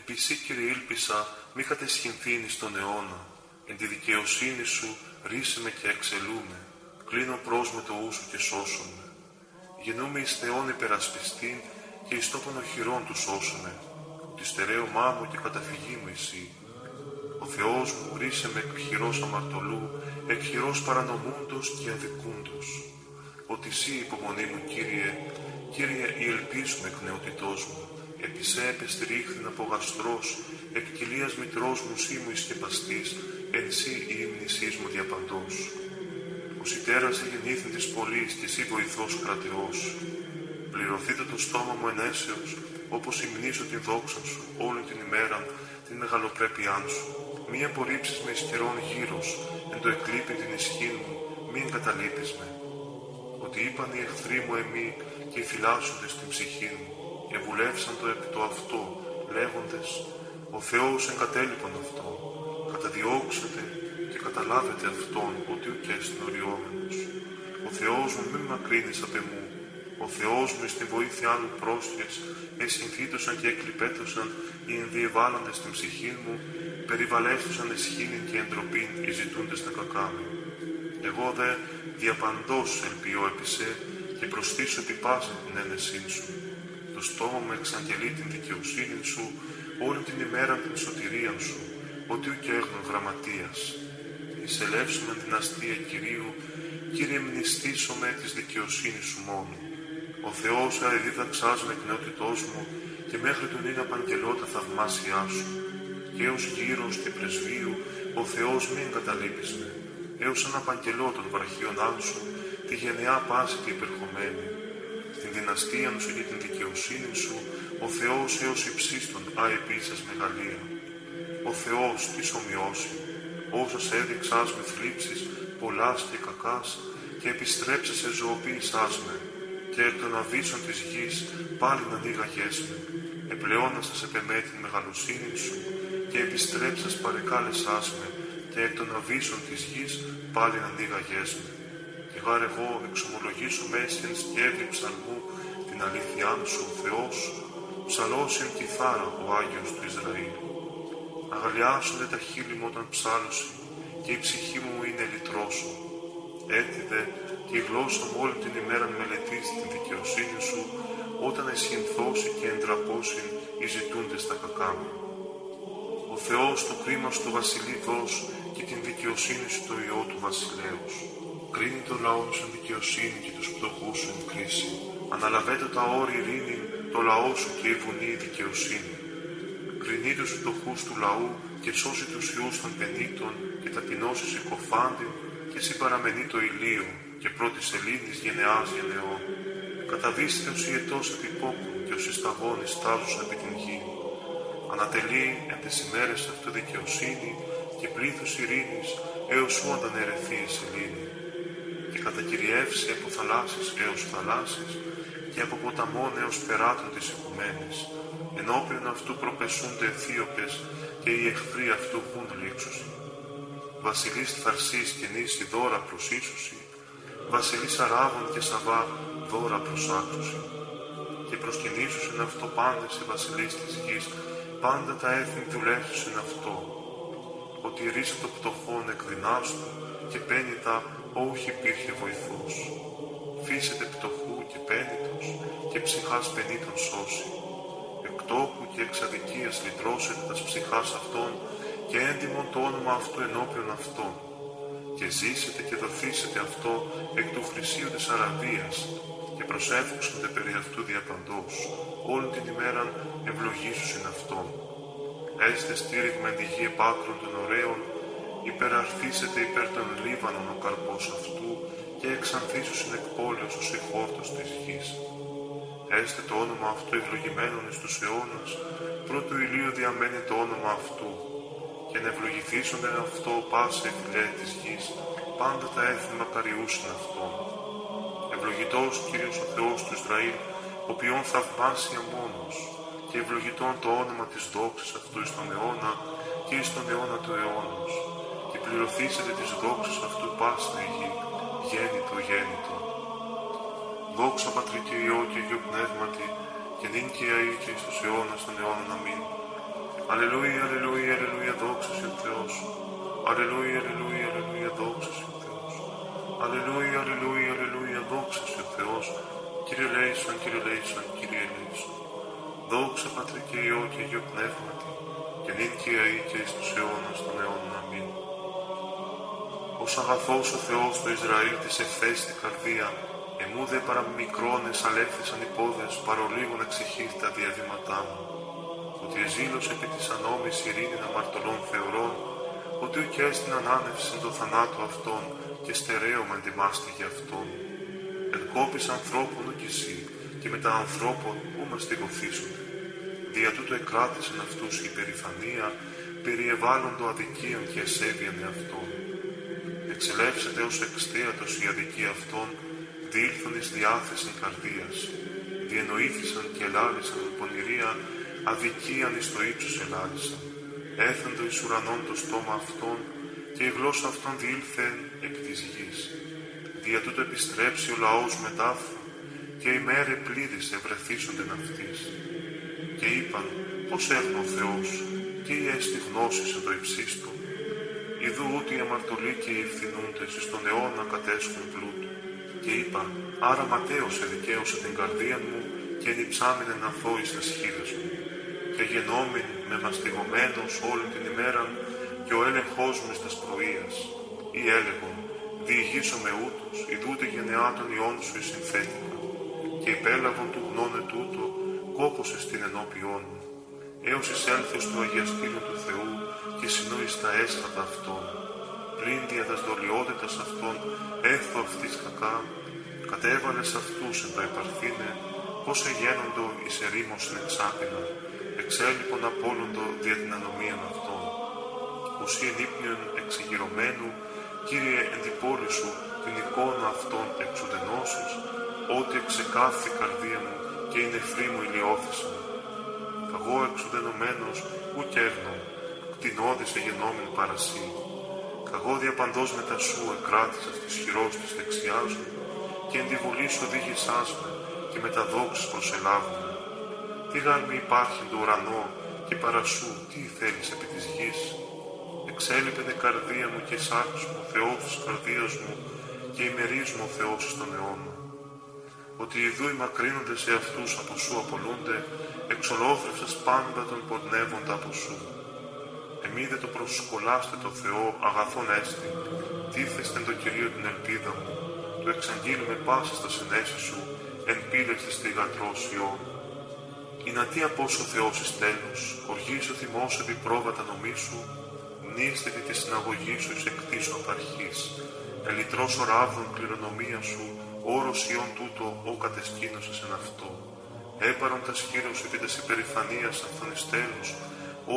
Επίση, Κύριε, ήλπισα μη κατεσχυνθήνει στον αιώνα. Εν τη δικαιοσύνη σου ρίσε με και εξελούμε. Κλείνω προς με το ούσου και σώσομαι. Γεννούμε εις Θεόν υπερασπιστήν και εις τόπον οχυρών του σώσουμε. Ότι στερέωμά μου και καταφυγή μου εσύ. Ο Θεός μου ρίσε με εκ χειρός αμαρτωλού, εκ χειρός παρανομούντος και αδικούντος. Ότι εσύ υπομονή μου, Κύριε, Κύριε η ελπίς μου εκ νεοτητός μου, επί σε επεστηρίχθην από γαστρός, εκ κοιλίας μητρός μου σύ μου ισκεπαστής, εν σύ η ύμνησής μου διαπαντός. Ο σιτέρας γεννήθην της πολλής και εσύ βοηθός κρατεός. Πληρωθείτε το στόμα μου ενέσεως, όπως υμνήσω την δόξα σου όλη την ημέρα, την μεγαλοπρέπειά σου. Μη απορρίψεις με ισχυρών γύρος, εν το εκλείπει την ισχύ μου, μη εγκαταλείπεις με. Ότι είπαν οι εχθροί μου εμείς και οι φυλάσσοντες στην ψυχή μου, και βουλεύσαν το επί το αυτό, λέγοντες, ο Θεός εγκατέλειπον αυτό, καταδιώξετε και καταλάβετε αυτόν ότι ουκ έστιν οριόμενος. Ο Θεός μου μη μακρύνεις απ' εμού, ο Θεός μου στην βοήθεια άλλου πρόσχες, εσυνθήτωσαν και εκλυπέτωσαν οι ενδιεβάλλοντες στην ψυχή μου, περιβαλέστουσαν εσχήνην και εντροπήν οι ζητούντες τα κακά μου. Εγώ δε διαπαντός ελπιώ επί σε και προστήσω επί πάση την ένεσή σου. Το στόμα μου εξαγγελεί την δικαιοσύνη σου όλη την ημέρα την σωτηρία σου, ότι ουκ έγνων γραμματείας. Εισελεύσουμε την αστεία Κυρίου, Κύριε μνηστήσομαι της δικαιοσύνης σου μόνο. Ο Θεός αεδίδαξάς με εκ νεότητός μου και μέχρι τον είναι απαγγελώ τα θαυμάσια σου. Και έως γύρος και πρεσβείου ο Θεός μη εγκαταλείπεις με, έως αν απαγγελώ των βραχίων σου, τη γενεά πάση και υπερχομένη. Στην δυναστεία σου και την δικαιοσύνη σου, ο Θεός έως υψίστων αεπίσας μεγαλεία. Ο Θεός της ομοιώσει, όσας έδειξάς με θλίψεις πολλάς και κακάς και επιστρέψες σε ζωοποίησάς με και εκ των αβύσσων της γης πάλι να ανοίγαγές με, επλεώνασας επεμέ την μεγαλοσύνη σου και επιστρέψας παρεκάλεσάς με και εκ των αβύσσων της γης πάλι να ανοίγαγές με. Και γάρ εγώ εξομολογήσω μέση εν σκεύη ψαλμού την αλήθειά σου ο Θεός, ψαλός εν κιθάρα ο Άγιος του Ισραήλ. Αγαλιάσονται τα χείλη μου όταν ψάλωση και η ψυχή μου είναι λυτρώσω. Έτσι δε και η γλώσσα μου όλη την ημέρα μελετήσει την δικαιοσύνη σου, όταν εσχυνθώσει και εντραπώσει οι ζητούντες τα κακά μου. Ο Θεός το κρίμα του βασιλεί δώσ και την δικαιοσύνη σου το Υιό του βασιλέως. Κρίνει το λαό σου εν δικαιοσύνη και τους πτωχούς σου εν κρίση. Αναλαβέτω τα όρη ειρήνη, το λαό σου και η βουνή η δικαιοσύνη. Κρινεί τους φτωχούς του λαού και σώσει τους ιούς των πενήτων και ταπεινώσει συκοφάντη και συμπαραμενεί το ηλίο και πρώτης σελήνη γενεάς γενεών. Καταβήστε ως ιετός επιπόκου και ως ισταγόνης στάζουσα επί την γη. Ανατελεί εν τις ημέρες αυτού δικαιοσύνη και πλήθους ειρήνης έως σου αντανερεθεί η σελήνη και κατακυριεύσει από θαλάσσης έως θαλάσσης και από ποταμών έως περάτων της οικουμένης. Ενώπιον αυτού προπεσούνται αιθίωπες και οι εχθροί αυτού χούν λήξωση. Βασιλείς Θαρσής και νήσι δώρα προς ίσωση, βασιλείς Αράβων και Σαβά δώρα προς άξωση. Και προσκυνήσουσιν αυτό πάντες οι βασιλείς της γης, πάντα τα έθνη δουλεύσουσιν αυτό. Ότι ρίσε το πτωχόν εκδυνάστου και πένιτα όχι υπήρχε βοηθός. Φύσετε πτωχού και πένιτος και ψυχάς πενήτων σώσει. Εκτόχου και εξαδικίας λυτρώσετε τας ψυχάς αυτών και έντιμον το όνομα αυτού ενώπιον αυτών. Και ζήσετε και δοθήσετε αυτό εκ του χρυσίου της Αραβίας και προσέφουξονται περί αυτού διαπαντός, όλη την ημέραν ευλογήσουσιν αυτόν. Έστε στήριγμα εν τη γη επάκρων των ωραίων, υπεραρθήσετε υπέρ των Λίβανων ο καρπός αυτού και εξανθήσουσιν εκ πόλεως ως η χόρτος της γης. Έστε το όνομα αυτού ευλογημένον εις τους αιώνας, πρώτου ηλίου διαμένει το όνομα αυτού, και να ευλογηθήσονται αυτό πάσε φιλέ της γης, πάντα τα έθνη μακαριούσιν αυτόν. Ευλογητός Κύριος ο Θεός του Ισραήλ, ο ποιόν θαυμάσια μόνος, και ευλογητών το όνομα της δόξης αυτού εις τον αιώνα και εις τον αιώνα του αιώνος, και πληρωθήσετε τις δόξες αυτού πάσιν η γη, γέννητο γέννητο. Δόξα Πατρί και Υιό και Υιό Πνεύματι, και νυν και αεί και εις τους αιώνας των αιώνων αμήν. Αλληλούια, αλληλούια, αλληλούια, δόξας σε ο Θεός. Αλληλούια, αλληλούια, αλληλούια, δόξας σε ο Θεός. Αλληλούια, αλληλούια, αλληλούια, δόξας σε ο Θεός. Κύριε Λέησον, Κύριε Λέησον, Κύριε Λέησον. Δόξα Πατρί και Υιό και Υιό Πνεύματι, και νυν και αεί και εις τους αιώνας των αιώνων. Αμήν. Ως αγαθός ο Θεός το Ισραήλ της ευθέστη καρδία, εμού δε παραμικρόνες αλέφθησαν οι πόδες, παρολίγων εξεχείρει τα διαδήματά μου. Ότι εζήλωσε επί της ανώμης ειρήνη αμαρτωλών θεωρών, ότι ουκ έστειν ανάνευση το θανάτου αυτών και στερέωμα εντιμάστη για αυτόν. Εν κόπης ανθρώπων ουκ εσύ, και μετά ανθρώπων που μας τυγωθήσονται. Δια τούτο εκράτησαν αυτούς η περηφανία, περιεβάλλοντο αδικίαν και εσέβιαν αυτών. Εξελεύσετε ως εξτέατος η αδικία αυτών, διήλθον εις διάθεση καρδίας. Διενοήθησαν και ελάλησαν πονηρία, αδικίαν εις το ύψος ελάλησαν. Έθεντο εις ουρανών το στόμα αυτών, και η γλώσσα αυτών διήλθε επί της γης. Δια τούτο επιστρέψει ο λαός μετάφθα, και οι μέρε πλήρης ευρεθήσονται αυτής. Και είπαν, πώς έρνω ο Θεός, και η έστι γνώσης εν το υψίστο. Ιδού ούτε οι αμαρτωλοί και οι ευθυνούντες εις τον αιώνα κατέσχουν πλούτου. Και είπαν, άρα ματέωσε δικαίωσε την καρδία μου και ενυψάμενε να εις τας χείλες μου. Και γενόμην με μαστιγωμένος όλη την ημέραν και ο έλεγχός μου εις τας πρωίας. Ή έλεγον, διηγήσω με ούτως, ιδούτε γενεά των ιών σου εις συνθέτηκα. Και υπέλαβον του γνώνε τούτο, κόπωσε στην ενώπιόν μου. Έως εισέλθω στο αγιαστήριο του Θεού και συνόης στα έσχατα αυτών. Πλην δια τας δολιότητας αυτών έθω αυτής κακά, κατέβαλες αυτούς εν τα επαρθήνε, πως εγένοντο εις ερήμωσιν εξάπινα, εξέλιπον απόλοντο δια την ανομίαν αυτών. Ουσί ενύπνιον εξεγυρωμένου, Κύριε εν την πόλη σου την εικόνα αυτών εξουδενώσεις, ότι εξεκάθη καρδία μου και η νεφρή μου ηλιώθησαν. Καγώ εξουδενωμένος ουκ έρνω, κτηνώδης εγενόμην παρασύ. Καγώ διαπαντός μετά σου εκράτησα της χειρός της δεξιάς μου και εν τη βολή σου οδήγησάς με και με τα δόξης προσελάβουν. Τι γάρ μη υπάρχει το ουρανό και παρασού τι θέλεις επί της γης; Εξέλιπε καρδία μου και σάρξ μου, Θεός της καρδίας μου και ημερίζ μου ο Θεός στον αιώνα ότι ιδού οι μακρύνοντες σε αυτούς από σου απολούνται, εξολόφρευσας πάντα τον πορνεύοντα από σου. Εμεί το προσκολάστε το Θεό αγαθόν έστι, τίθεστε το Κυρίο την ελπίδα μου, του εξαγγείλουμε πάσα στα συνέσεις σου, εν πύλεξε στη γατρόσιό. Η να τι απόσο Θεός εις τέλους, οργής ο θυμός επί πρόβατα νομίσου, νύστε της συναγωγής σου εις εκτίσου απαρχής, ελιτρός ο ράβδον κληρονομίας σου, όρος ιών τούτο ο κατεσκήνωσες εν αυτό. Έπαρον τα σχήρωση επί τας υπερηφανίας αυτών εις τέλους,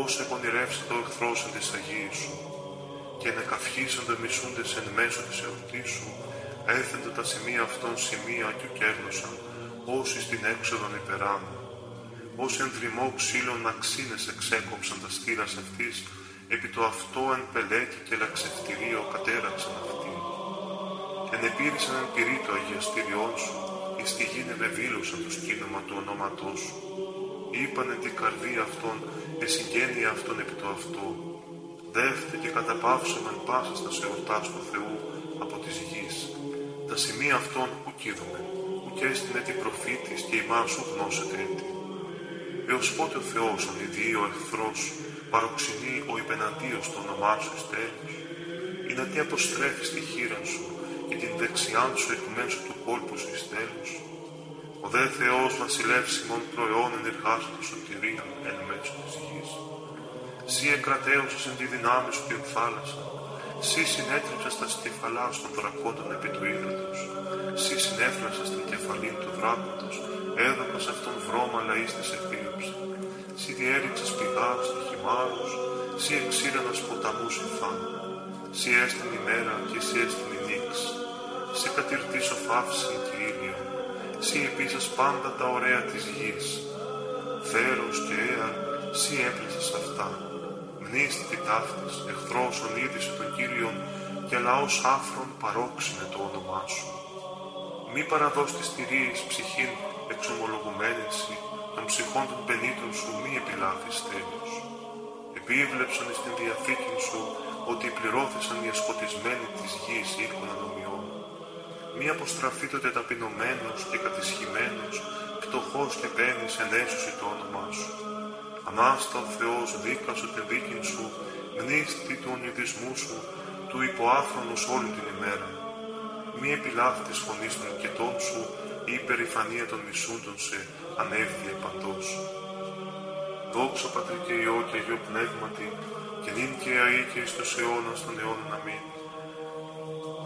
ως επονηρεύσει το εχθρός εν της Αγίης σου. Και νεκαυχήσονται μισούντες εν μέσω της εορτής σου, έθεντο τα σημεία αυτών σημεία και κέρνωσαν, όσοι στην έξοδον υπεράνω. Ως εν δρυμό ξύλων αξίνες εξέκοψαν τα στήρας αυτής, επί το αυτό εν πελέκι και λαξευτηρίο κατέραξαν αυτοί. Ενεπήρησαν εν πυρή το αγιαστήριόν σου, εις τη γη ευεβήλωσαν το σκήνομα του ονόματός σου. Είπανε την καρδία αυτών, εσυγγένεια αυτών επί το αυτό. Δεύτε και καταπαύσομεν πάσα στα σεορτάς του Θεού από της γης. Τα σημεία αυτών που κίδουμε, που έστεινε την προφήτης και ημάς σου γνώσετε έτη. Έως πότε ο Θεός ονειδεί ο εχθρός παροξενεί ο υπεναντίος το όνομά σου εις τέλους. Ή να τι αποστρέφεις τη χείρα σου και την δεξιάν σου εκ μέσω του κόλπου σου εις τέλους. Ο δε Θεός βασιλεύς ημών προαιών ενεργάσου του σωτηρία εν μέσω της γης. Σύ εκρατέωσες εν τη δυνάμει σου την θάλασσα. Σύ συνέτριψες τα στιφαλά των δρακόντων επί του ύδατος. Σύ συνέφρασες την κεφαλήν του δράκοντος. Έδωκας αυτόν βρώμα λαής της ευθύλωψη. Σύ διέριξες πηγάς και χυμάρους. Σύ εξήρανας ποταμούς υφάν. Σύ έστειν ημέρα και σύ έστειν η νύξ. Σύ κατηρτήσω φαύση και ήλιο. Σύ επίσης πάντα τα ωραία της γης. Θέρος και αία, σύ έπλεσες αυτά. Μνήστη ταύτης, εχθρός ονείδησε τον Κύριον και λαός άφρον παρόξυνε το όνομά σου. Μη παραδώσεις τις θηρίες ψυχήν εξομολογουμένης των ψυχών των πενήτων σου μη επιλάθεις τέλος. επίβλεψαν στην διαθήκη σου ότι πληρώθησαν οι εσκοτισμένοι της γης οίκων ανομιών. Μη αποστραφεί το ταπεινωμένος και κατησχημένος, φτωχός και παίρνεις ενέσωση το όνομά σου. Ανάστα ο Θεός δίκασο τη δίκη σου, μνήστη του ονειδισμού σου, του υποάφρονος όλη την ημέρα. Μη επιλάφτης φωνής των νικητών σου, η υπερηφανία των μισούντων σε ανέβδια παντός. Δόξα Πατρί και Υιό και Αγίο Πνεύματι, και νυν και αεί και εις τους αιώνας των αιώνων. Αμήν.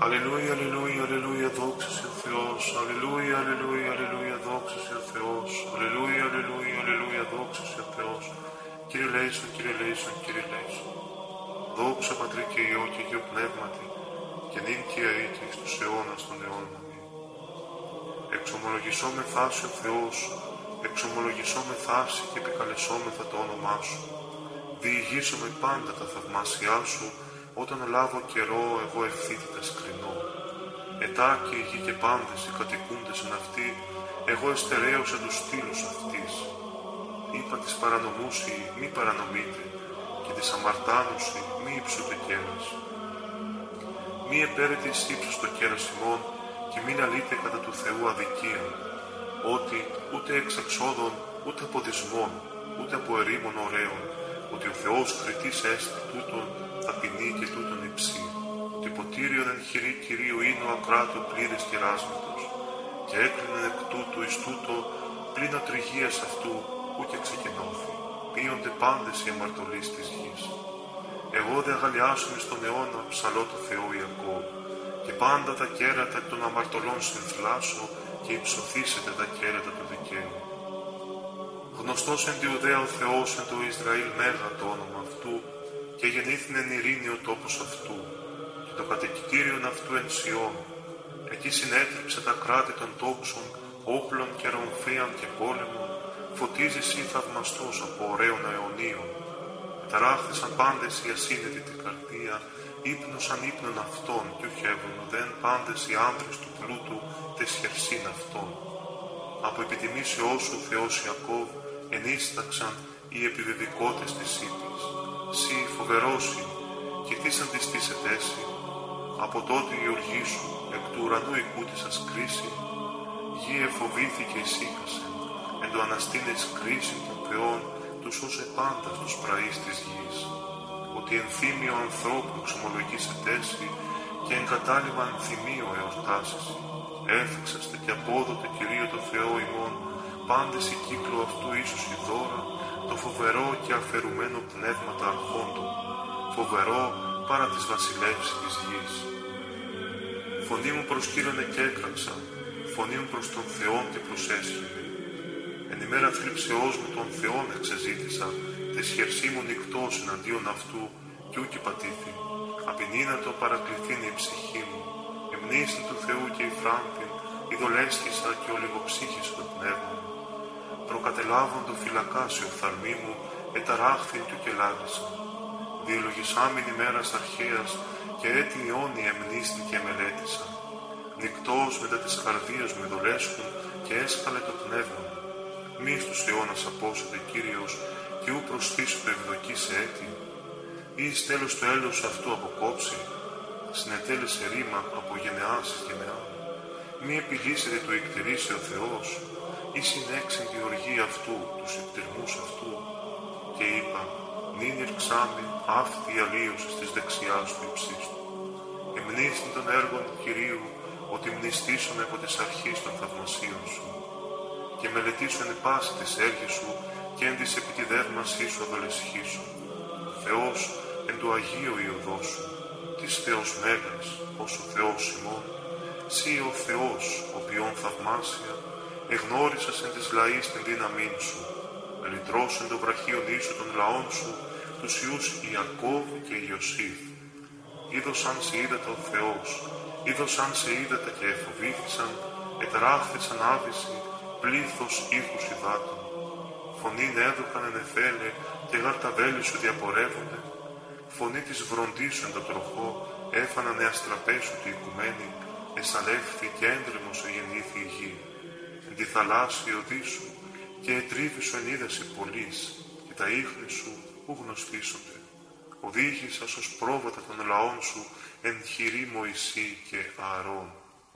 Αλληλούια, αλληλούια, αλληλούια, δόξα σε ο Θεός. Αλληλούια, αλληλούια, αλληλούια, δόξα σε ο Θεός. Αλληλούια, αλληλούια, αλληλούια, δόξα σε ο Θεός. Κύριε Λέησον, Κύριε Λέησον, Κύριε Λέησον. Δόξα Πατρί και Υιό και Αγίο Πνεύματι, και νυν και αεί και εις τους αιώνας των αιώνων. Αμήν. Εξομολογησό με θάση ο Θεός, εξομολογησό με θάση και επικαλεσόμεθα το όνομά Σου. Διηγήσω πάντα τα θαυμάσια Σου, όταν λάβω καιρό εγώ ευθύτητας σκρινώ. Ετά και οι γη και πάντες οι κατοικούντες εν αυτή, εγώ εστερέωσα τους στήλους αυτής. Είπα της παρανομούσι μη παρανομείτε, και της αμαρτάνουσι μη υψούτε κέρας. Μη επέρετε εις ύψος το κέρας ημών, και μην αλείτε κατά του Θεού αδικία, ότι ούτε εξ εξόδων, ούτε από δυσμών, ούτε από ερήμων ωραίων, ότι ο Θεός κριτής έστι τούτον ταπεινή και τούτον υψή, ότι ποτήριο δεν χειρή Κυρίου είναι ο ακράτου πλήρης κεράσματος, και έκλεινε εκ τούτου εις τούτο πλην ατριγίας αυτού, που και ξεκινώθη, πείονται πάντες οι αμαρτωλείς της γης. Εγώ δε αγαλιάσουμε στον αιώνα ψαλό του Θεού Ιακώβ, και πάντα τα κέρατα των αμαρτωλών συνθλάσω και υψωθήσετε τα κέρατα του δικαίου. Γνωστός εν Ιουδαία ο Θεός εν το Ισραήλ μέγα το όνομα αυτού και γεννήθην εν ειρήνη ο τόπος αυτού και το κατοικητήριον αυτού εν Σιών. Εκεί συνέτριψε τα κράτη των τόξων, όπλων και ρομφίαν και πόλεμων, φωτίζεις ή θαυμαστός από ωραίων αιωνίων. Ταράχθησαν πάντες οι ασύνετοι την καρδία, ύπνωσαν ύπνων αυτών και οχεύουν δεν πάντες οι άνδρες του πλούτου τες χερσίν αυτών. Από επιτιμήσεώς σου Θεός Ιακώβ ενίσταξαν οι επιβεβικότες της ύπης. Σύ φοβερόσι και τις σαν της Από τότε η οργή σου εκ του ουρανού σας κρίση, γη εφοβήθηκε ησύχασε, εν το αναστήνες κρίση των θεών τους ως επάντα στους πραείς της γης. Ότι ενθύμιο ανθρώπου εξομολογήσε τέση και εγκατάλειβα ενθυμίο εορτάσεις. Έφυξαστε και απόδοτε Κυρίω το Θεό ημών, πάντες η κύκλο αυτού ίσως η δώρα, το φοβερό και αφαιρουμένο πνεύματα αρχόντων, φοβερό παρά τις βασιλεύσεις της γης. Φωνή μου προς Κύριον εκέκραξα, φωνή μου προς τον Θεόν και προσέσχη. Εν ημέρα θλίψεώς μου τον Θεόν εξεζήτησα, τες χερσί μου νυχτός εναντίον αυτού, κι ούκη πατήθη. Απεινήνατο παρακληθήν η ψυχή μου, εμνήστη του Θεού και η φράνθη, ειδολέσχησα και ολιγοψύχησε το πνεύμα μου. Προκατελάβων το φυλακάσιο φθαλμή μου, εταράχθην του και λάγισαν. Διελογισάμιν ημέρας αρχαίας και έτη αιώνια εμνήστη και μελέτησα. Νυκτός μετά της καρδίας μου ειδολέσχουν και έσκαλε το πνεύμα μου. Μη στους αιώνας απόσετε Κύριος και ου προσθήσω το ευδοκή σε έτη. Ή εις τέλος το έλεος αυτού αποκόψει, συνετέλεσε ρήμα από γενεάς εις γενεά. Μη επιλύσετε το εκτηρήσει ο Θεός, ή συνέξεν τη οργή αυτού, τους εκτιρμούς αυτού. Και είπα, νυν ηρξάμι αυτή η αλλίωση της δεξιάς του υψίστου. Εμνήσιν των έργων του Κυρίου, ότι μνηστήσουν από τις αρχής των θαυμασίων σου. Και μελετήσουν πάση της έργης σου και εν της επιτιδεύμασής σου αδολεσχήσου. Θεός εν του Αγίου Ιωδός σου, της Θεός Μέγας, ως ο Θεός ημών, Σύ ο Θεός, ο ποιόν θαυμάσια, εγνώρισας εν της λαής την δύναμή σου, λυτρώσεν το βραχίον ίσου των λαών σου, τους Ιούς Ιακώβ και Ιωσήφ. Είδωσαν σε είδατε ο Θεός, είδωσαν σε είδατε και εφοβήθησαν, ετράχθησαν άβηση, πλήθος ήχους υδάτων. Φωνήν έδωκαν εν εφέλε και γαρταβέλη σου διαπορεύονται, φωνή της βροντίσου εν το τροχό, έφαναν σου τη οικουμένη, εσαλεύθη και έντρεμος γεννήθη η γη. Εν τη θαλάσσια οδή σου και ετρίβη σου εν είδαση πολλής, και τα ίχνη σου ου γνωστήσονται. Οδήγησας ως πρόβατα των λαών σου εν χειρή Μωυσή και Ααρών.